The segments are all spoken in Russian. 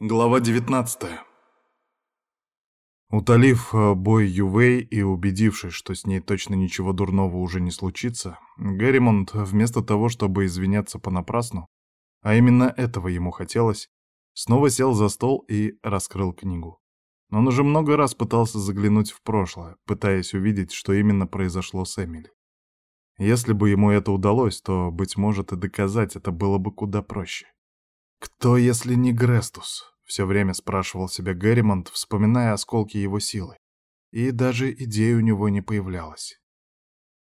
Глава 19 Утолив э, бой Ювей и убедившись, что с ней точно ничего дурного уже не случится, Герримонт, вместо того, чтобы извиняться понапрасну, а именно этого ему хотелось, снова сел за стол и раскрыл книгу. Он уже много раз пытался заглянуть в прошлое, пытаясь увидеть, что именно произошло с Эмили. Если бы ему это удалось, то, быть может, и доказать это было бы куда проще. «Кто, если не Грестус?» — все время спрашивал себя Герримонт, вспоминая осколки его силы. И даже идея у него не появлялась.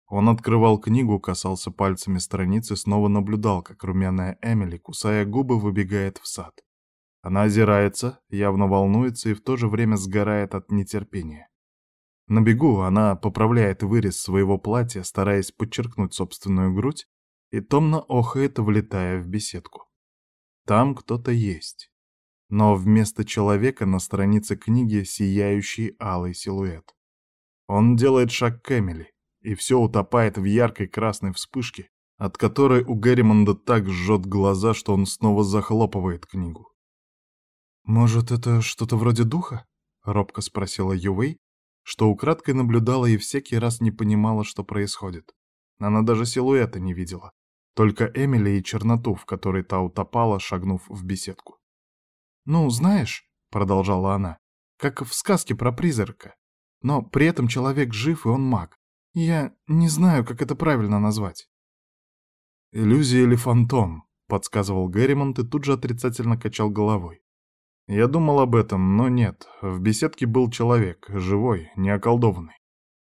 Он открывал книгу, касался пальцами страницы, снова наблюдал, как румяная Эмили, кусая губы, выбегает в сад. Она озирается, явно волнуется и в то же время сгорает от нетерпения. На бегу она поправляет вырез своего платья, стараясь подчеркнуть собственную грудь, и томно охает, влетая в беседку. Там кто-то есть. Но вместо человека на странице книги сияющий алый силуэт. Он делает шаг к Эмили, и все утопает в яркой красной вспышке, от которой у Герримонда так жжет глаза, что он снова захлопывает книгу. «Может, это что-то вроде духа?» — робко спросила Ювей, что украдкой наблюдала и всякий раз не понимала, что происходит. Она даже силуэта не видела. Только Эмили и черноту, в которой та утопала, шагнув в беседку. «Ну, знаешь», — продолжала она, — «как в сказке про призрака. Но при этом человек жив, и он маг. Я не знаю, как это правильно назвать». «Иллюзия или фантом», — подсказывал Герримонт и тут же отрицательно качал головой. Я думал об этом, но нет. В беседке был человек, живой, не околдованный.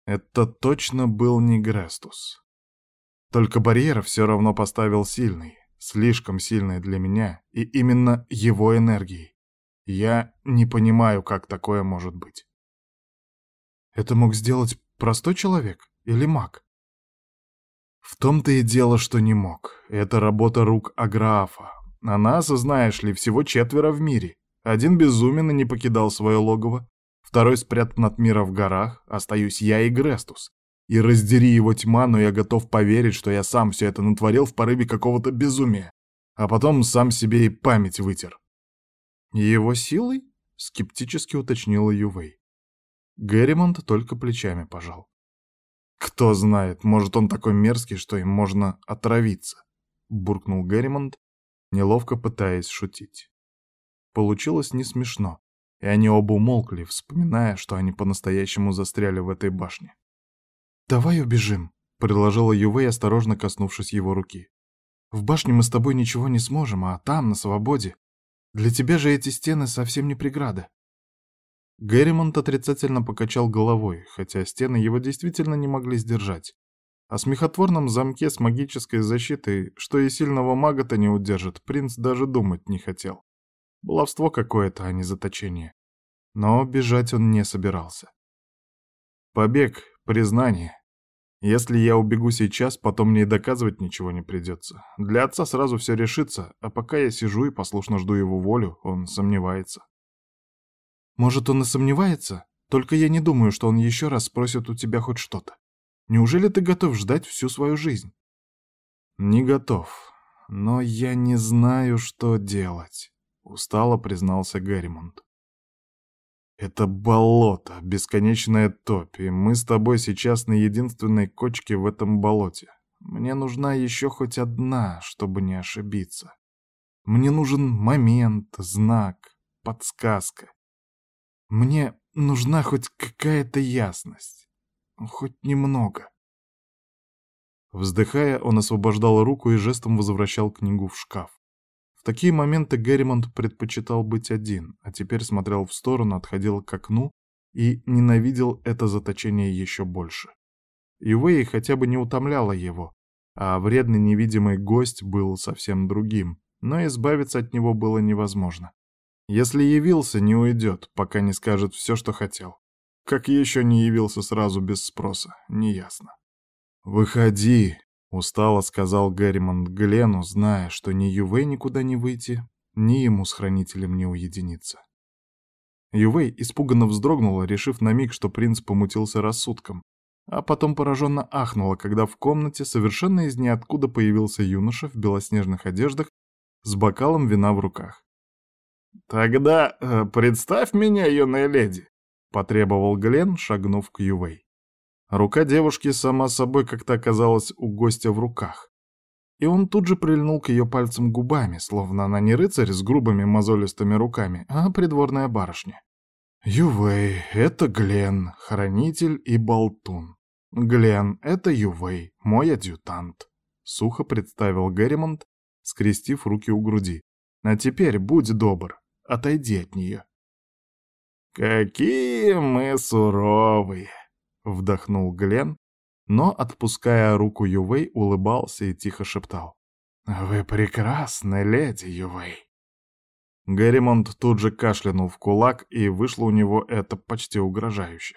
Это точно был не Грестус. Только барьер все равно поставил сильный, слишком сильный для меня, и именно его энергией. Я не понимаю, как такое может быть. Это мог сделать простой человек или маг? В том-то и дело, что не мог. Это работа рук Аграафа. А нас, знаешь ли, всего четверо в мире. Один безумен и не покидал свое логово. Второй спрятан от мира в горах. Остаюсь я и Грестус. И раздери его тьма, но я готов поверить, что я сам все это натворил в порыве какого-то безумия, а потом сам себе и память вытер. «Его силой?» — скептически уточнила Ювей. Герримонт только плечами пожал. «Кто знает, может, он такой мерзкий, что им можно отравиться», — буркнул Герримонт, неловко пытаясь шутить. Получилось не смешно, и они оба умолкли, вспоминая, что они по-настоящему застряли в этой башне. «Давай убежим», — предложила Ювей, осторожно коснувшись его руки. «В башне мы с тобой ничего не сможем, а там, на свободе. Для тебя же эти стены совсем не преграда». Герримонт отрицательно покачал головой, хотя стены его действительно не могли сдержать. О смехотворном замке с магической защитой, что и сильного мага-то не удержит, принц даже думать не хотел. Баловство какое-то, а не заточение. Но бежать он не собирался. Побег Признание. Если я убегу сейчас, потом мне и доказывать ничего не придется. Для отца сразу все решится, а пока я сижу и послушно жду его волю, он сомневается. Может, он и сомневается? Только я не думаю, что он еще раз спросит у тебя хоть что-то. Неужели ты готов ждать всю свою жизнь? Не готов. Но я не знаю, что делать, устало признался Гарримонт. Это болото, бесконечная топь, и мы с тобой сейчас на единственной кочке в этом болоте. Мне нужна еще хоть одна, чтобы не ошибиться. Мне нужен момент, знак, подсказка. Мне нужна хоть какая-то ясность. Хоть немного. Вздыхая, он освобождал руку и жестом возвращал книгу в шкаф такие моменты Герримонт предпочитал быть один, а теперь смотрел в сторону, отходил к окну и ненавидел это заточение еще больше. Ювей хотя бы не утомляла его, а вредный невидимый гость был совсем другим, но избавиться от него было невозможно. Если явился, не уйдет, пока не скажет все, что хотел. Как еще не явился сразу без спроса, неясно. «Выходи!» Устало сказал Герримонт Глену, зная, что ни Ювей никуда не выйти, ни ему с хранителем не уединиться. Ювей испуганно вздрогнула, решив на миг, что принц помутился рассудком, а потом пораженно ахнула, когда в комнате совершенно из ниоткуда появился юноша в белоснежных одеждах с бокалом вина в руках. Тогда э, представь меня, юная леди, потребовал Глен, шагнув к Ювей. Рука девушки сама собой как-то оказалась у гостя в руках. И он тут же прильнул к ее пальцам губами, словно она не рыцарь с грубыми мозолистыми руками, а придворная барышня. Ювей — это Глен, хранитель и болтун. Глен — это Ювей, мой адъютант. Сухо представил Герримонт, скрестив руки у груди. А теперь будь добр, отойди от нее. «Какие мы суровые!» — вдохнул Глен, но, отпуская руку Ювей, улыбался и тихо шептал. «Вы прекрасны, леди Ювей!» Гарримонт тут же кашлянул в кулак, и вышло у него это почти угрожающе.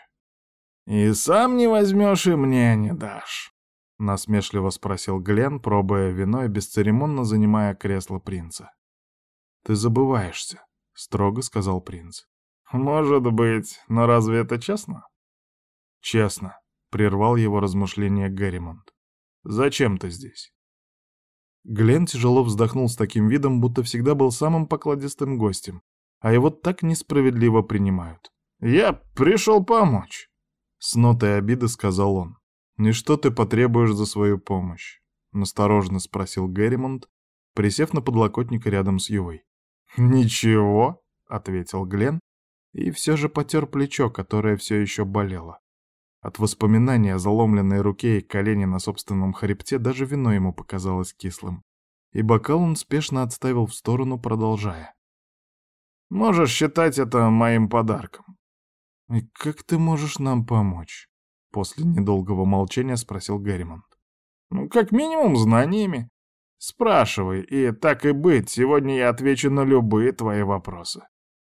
«И сам не возьмешь, и мне не дашь», — насмешливо спросил Глен, пробуя вино и бесцеремонно занимая кресло принца. «Ты забываешься», — строго сказал принц. «Может быть, но разве это честно?» «Честно», — прервал его размышления Гарримонт. «Зачем ты здесь?» Глен тяжело вздохнул с таким видом, будто всегда был самым покладистым гостем, а его так несправедливо принимают. «Я пришел помочь», — с нотой обиды сказал он. «И что ты потребуешь за свою помощь?» — настороженно спросил Герримонт, присев на подлокотник рядом с Ювой. «Ничего», — ответил Глен, и все же потер плечо, которое все еще болело. От воспоминания о заломленной руке и колене на собственном хребте даже вино ему показалось кислым. И бокал он спешно отставил в сторону, продолжая. «Можешь считать это моим подарком». «И как ты можешь нам помочь?» После недолгого молчания спросил Герримонт. «Ну, как минимум, знаниями. Спрашивай, и так и быть, сегодня я отвечу на любые твои вопросы».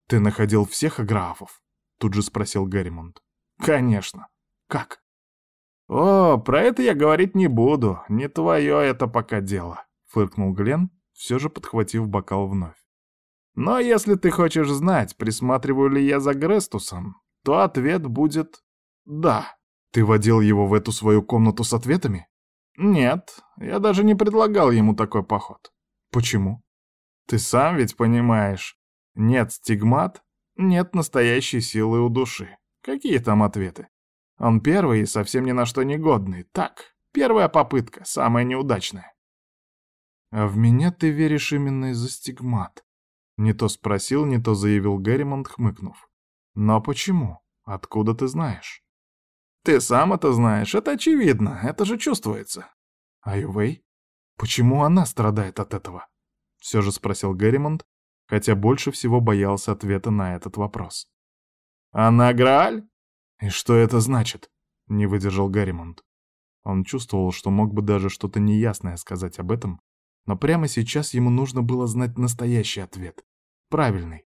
«Ты находил всех аграфов?» Тут же спросил Герримонт. «Конечно. Как? О, про это я говорить не буду, не твое это пока дело, фыркнул Глен, все же подхватив бокал вновь. Но если ты хочешь знать, присматриваю ли я за Грестусом, то ответ будет «да». Ты водил его в эту свою комнату с ответами? Нет, я даже не предлагал ему такой поход. Почему? Ты сам ведь понимаешь. Нет стигмат, нет настоящей силы у души. Какие там ответы? Он первый и совсем ни на что не годный. Так, первая попытка, самая неудачная. А в меня ты веришь именно из-за стигмат. Не то спросил, не то заявил Герримонт, хмыкнув. Но почему? Откуда ты знаешь? Ты сам это знаешь, это очевидно, это же чувствуется. А Ювей? Почему она страдает от этого? Все же спросил Герримонт, хотя больше всего боялся ответа на этот вопрос. «Она Грааль?» «И что это значит?» — не выдержал Гарримонт. Он чувствовал, что мог бы даже что-то неясное сказать об этом, но прямо сейчас ему нужно было знать настоящий ответ. Правильный.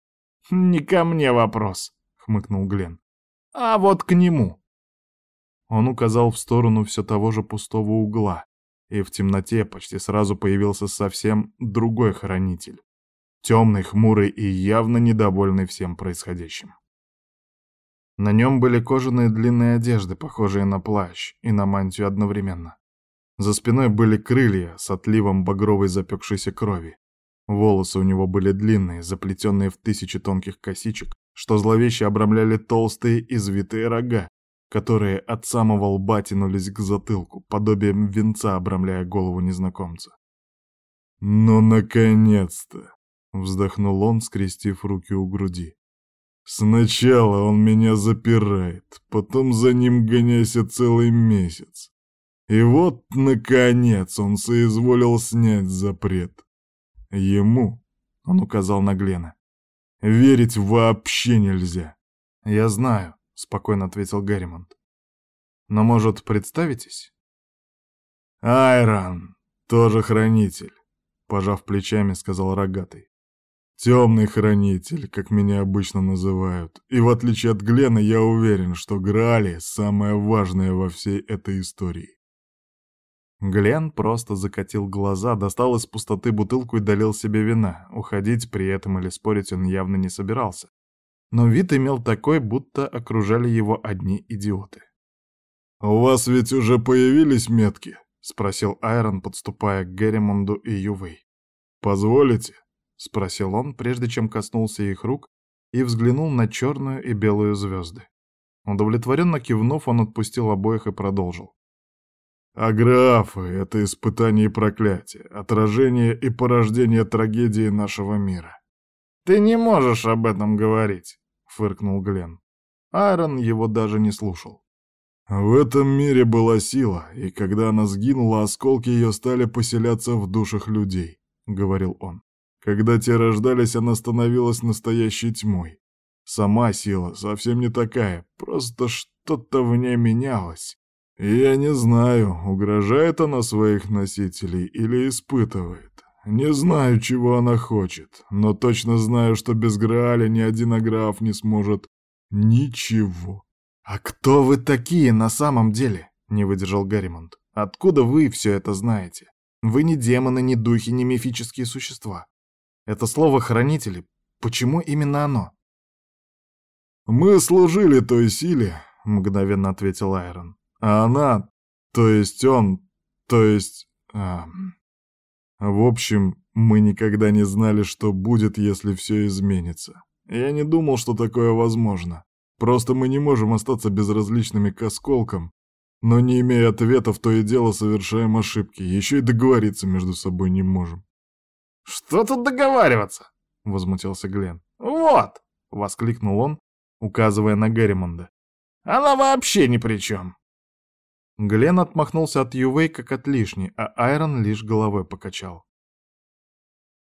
«Не ко мне вопрос», — хмыкнул Глен. «А вот к нему». Он указал в сторону все того же пустого угла, и в темноте почти сразу появился совсем другой хранитель. Темный, хмурый и явно недовольный всем происходящим. На нем были кожаные длинные одежды, похожие на плащ и на мантию одновременно. За спиной были крылья с отливом багровой запекшейся крови. Волосы у него были длинные, заплетенные в тысячи тонких косичек, что зловеще обрамляли толстые извитые рога, которые от самого лба тянулись к затылку, подобием венца обрамляя голову незнакомца. «Ну, наконец-то!» — вздохнул он, скрестив руки у груди. Сначала он меня запирает, потом за ним гоняйся целый месяц. И вот, наконец, он соизволил снять запрет. Ему, — он указал на Глена, — верить вообще нельзя. Я знаю, — спокойно ответил Гарримонт. Но, может, представитесь? Айрон, тоже хранитель, — пожав плечами, сказал Рогатый. Темный хранитель, как меня обычно называют. И в отличие от Глена, я уверен, что Грали — самое важное во всей этой истории. Глен просто закатил глаза, достал из пустоты бутылку и долил себе вина. Уходить при этом или спорить он явно не собирался. Но вид имел такой, будто окружали его одни идиоты. «У вас ведь уже появились метки?» — спросил Айрон, подступая к Герримонду и Ювей. «Позволите?» Спросил он, прежде чем коснулся их рук и взглянул на черную и белую звезды. Удовлетворенно кивнув, он отпустил обоих и продолжил. Аграфы — это испытание и проклятие, отражение и порождение трагедии нашего мира. «Ты не можешь об этом говорить», — фыркнул Глен. Айрон его даже не слушал. В этом мире была сила, и когда она сгинула, осколки ее стали поселяться в душах людей, — говорил он. Когда те рождались, она становилась настоящей тьмой. Сама сила совсем не такая, просто что-то в ней менялось. И я не знаю, угрожает она своих носителей или испытывает. Не знаю, чего она хочет, но точно знаю, что без Грааля ни один аграф не сможет ничего. «А кто вы такие на самом деле?» — не выдержал Гарримонт. «Откуда вы все это знаете? Вы не демоны, не духи, не мифические существа. Это слово «хранители». Почему именно оно?» «Мы служили той силе», — мгновенно ответил Айрон. «А она, то есть он, то есть...» а... В общем, мы никогда не знали, что будет, если все изменится. Я не думал, что такое возможно. Просто мы не можем остаться безразличными к осколкам, но не имея ответов, то и дело совершаем ошибки, еще и договориться между собой не можем. «Что тут договариваться?» — возмутился Глен. «Вот!» — воскликнул он, указывая на Герримонда. «Она вообще ни при чем!» Глен отмахнулся от Ювей как от лишней, а Айрон лишь головой покачал.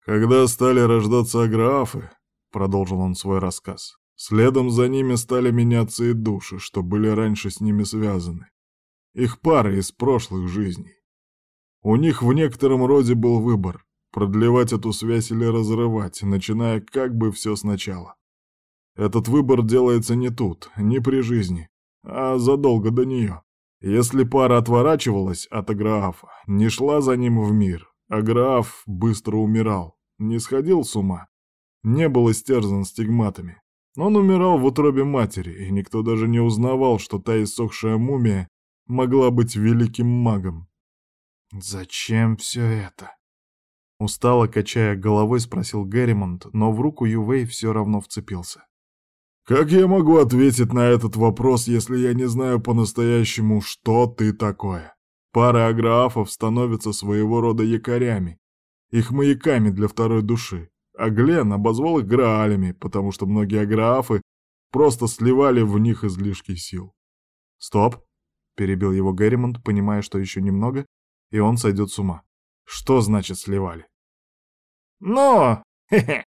«Когда стали рождаться аграфы», — продолжил он свой рассказ, — «следом за ними стали меняться и души, что были раньше с ними связаны. Их пары из прошлых жизней. У них в некотором роде был выбор — продлевать эту связь или разрывать, начиная как бы все сначала. Этот выбор делается не тут, не при жизни, а задолго до нее. Если пара отворачивалась от Аграафа, не шла за ним в мир, Аграаф быстро умирал, не сходил с ума, не был истерзан стигматами. Он умирал в утробе матери, и никто даже не узнавал, что та иссохшая мумия могла быть великим магом. «Зачем все это?» Устало качая головой, спросил Герримонт, но в руку Ювей все равно вцепился. «Как я могу ответить на этот вопрос, если я не знаю по-настоящему, что ты такое? Пара аграфов становятся своего рода якорями, их маяками для второй души, а Глен обозвал их граалями, потому что многие аграфы просто сливали в них излишки сил». «Стоп!» — перебил его Герримонт, понимая, что еще немного, и он сойдет с ума. «Что значит сливали?» «Ну, хе-хе,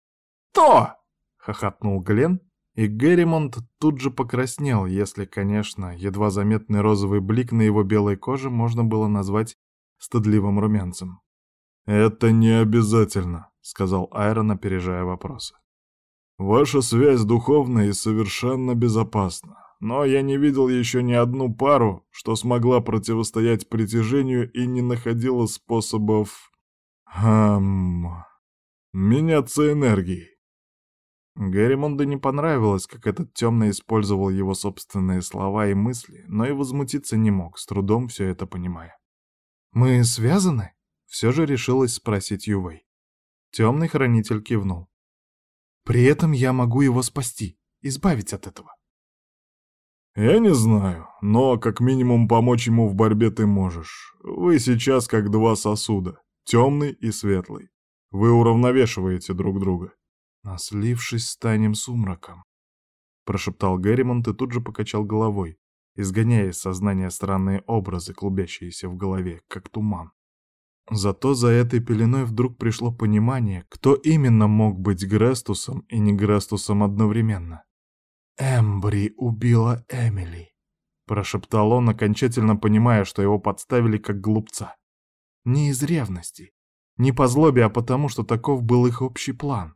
то!» — хохотнул Глен, и Герримонт тут же покраснел, если, конечно, едва заметный розовый блик на его белой коже можно было назвать стыдливым румянцем. «Это не обязательно», — сказал Айрон, опережая вопросы. «Ваша связь духовная и совершенно безопасна, но я не видел еще ни одну пару, что смогла противостоять притяжению и не находила способов... Хм... меняться энергией. Герримонду не понравилось, как этот темный использовал его собственные слова и мысли, но и возмутиться не мог, с трудом все это понимая. «Мы связаны?» — все же решилась спросить Ювей. Темный хранитель кивнул. «При этом я могу его спасти, избавить от этого». «Я не знаю, но как минимум помочь ему в борьбе ты можешь. Вы сейчас как два сосуда, темный и светлый. Вы уравновешиваете друг друга. «А слившись, станем сумраком», — прошептал Герримонт и тут же покачал головой, изгоняя из сознания странные образы, клубящиеся в голове, как туман. Зато за этой пеленой вдруг пришло понимание, кто именно мог быть Грестусом и не Грестусом одновременно. «Эмбри убила Эмили», — прошептал он, окончательно понимая, что его подставили как глупца. Не из ревности, не по злобе, а потому, что таков был их общий план.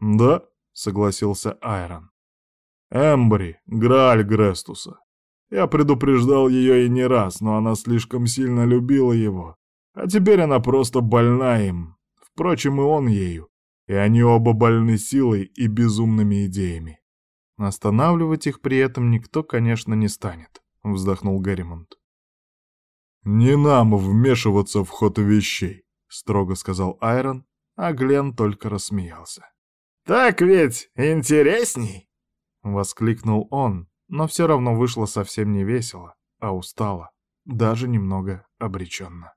«Да», — согласился Айрон. «Эмбри, Грааль Грестуса. Я предупреждал ее и не раз, но она слишком сильно любила его. А теперь она просто больна им. Впрочем, и он ею. И они оба больны силой и безумными идеями. Останавливать их при этом никто, конечно, не станет», — вздохнул Гарримонт. «Не нам вмешиваться в ход вещей», — строго сказал Айрон, а Глен только рассмеялся. «Так ведь интересней!» — воскликнул он, но все равно вышло совсем не весело, а устало, даже немного обреченно.